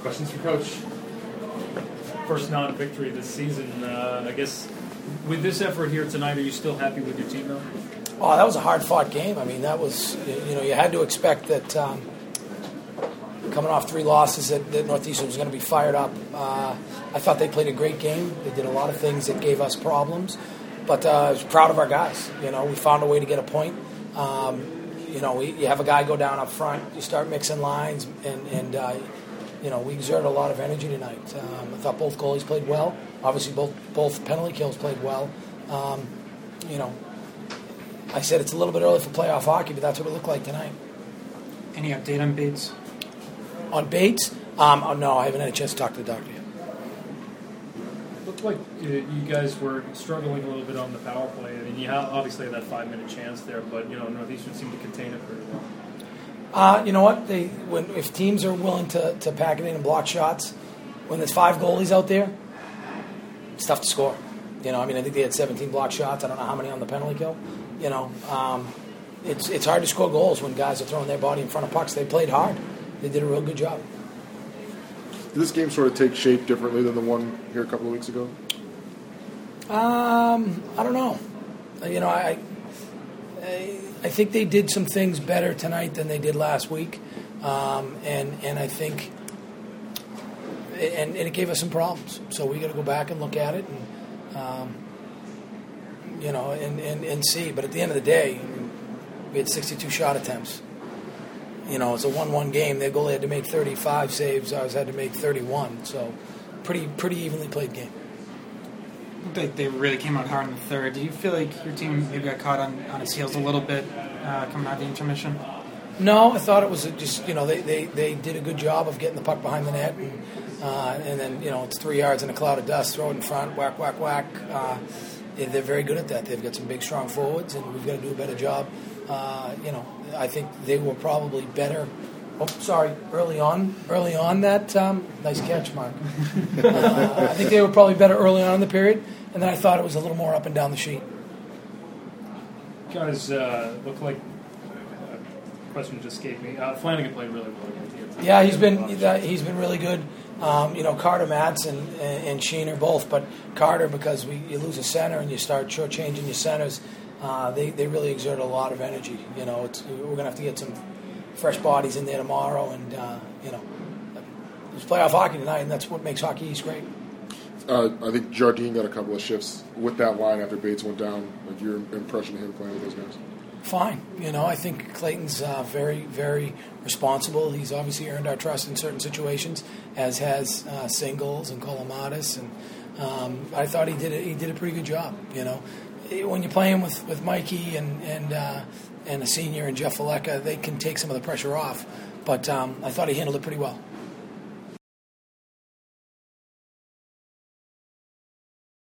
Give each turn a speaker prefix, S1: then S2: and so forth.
S1: Questions for Coach. First non-victory this season. Uh, I guess with this effort here tonight, are you still happy with your team though?
S2: Oh, that was a hard-fought game. I mean, that was you know you had to expect that um, coming off three losses that, that Northeastern was going to be fired up. Uh, I thought they played a great game. They did a lot of things that gave us problems, but uh, I was proud of our guys. You know, we found a way to get a point. Um, you know, we, you have a guy go down up front, you start mixing lines, and, and uh, you know, we exerted a lot of energy tonight. Um, I thought both goalies played well. Obviously, both both penalty kills played well. Um, you know, I said it's a little bit early for playoff hockey, but that's what it looked like tonight.
S3: Any update on Bates?
S2: On Bates? Um, oh, no, I haven't had a chance to talk to the doctor yet.
S1: Looked like uh, you guys were struggling a little bit on the power play. I mean, you obviously had that five-minute chance there, but you know Northeastern seemed to contain it pretty well.
S2: Uh, you know what? They when if teams are willing to, to pack it in and block shots, when there's five goalies out there, it's tough to score. You know, I mean, I think they had 17 block shots. I don't know how many on the penalty kill. You know, um, it's it's hard to score goals when guys are throwing their body in front of pucks. They played hard. They did a real good job.
S4: Did this game sort of take shape differently than the one here a couple of weeks ago?
S2: Um, I don't know. You know, I, I, I think they did some things better tonight than they did last week, um, and and I think, and, and it gave us some problems. So we got to go back and look at it, and um, you know, and, and and see. But at the end of the day, we had 62 shot attempts. You know, it's a one-one game. Their goalie had to make 35 saves. Ours had to make 31. So, pretty pretty evenly played game
S3: like they really came out hard in the third. Do you feel like your team maybe got caught on, on its heels a little bit uh, coming out of the intermission?
S2: No, I thought it was just you know they, they, they did a good job of getting the puck behind the net and uh, and then you know it's three yards in a cloud of dust, throw it in front, whack whack whack. Uh, they're very good at that. They've got some big strong forwards, and we've got to do a better job. Uh, you know, I think they were probably better. Oh, sorry. Early on, early on that um, nice catch, Mark. uh, I think they were probably better early on in the period, and then I thought it was a little more up and down the sheet.
S1: Guys, uh, look like uh, question just escaped me. Uh, Flanigan played really well.
S2: Against Yeah, he's been he's been really good. Um, you know, Carter Madsen and, and Sheen are both, but Carter because we you lose a center and you start changing your centers, uh, they they really exert a lot of energy. You know, we're gonna have to get some fresh bodies in there tomorrow, and uh, you know, it's playoff hockey tonight, and that's what makes hockey East great.
S4: Uh, I think Jardine got a couple of shifts with that line after Bates went down. Like your impression of him playing with those guys?
S2: Fine. You know, I think Clayton's uh, very, very responsible. He's obviously earned our trust in certain situations, as has uh, Singles and Kolomatis, and um, I thought he did a, he did a pretty good job. You know, when you're playing with, with Mikey and and uh, and a senior and Jeff Velleca, they can take some of the pressure off. But um, I thought he handled it pretty well.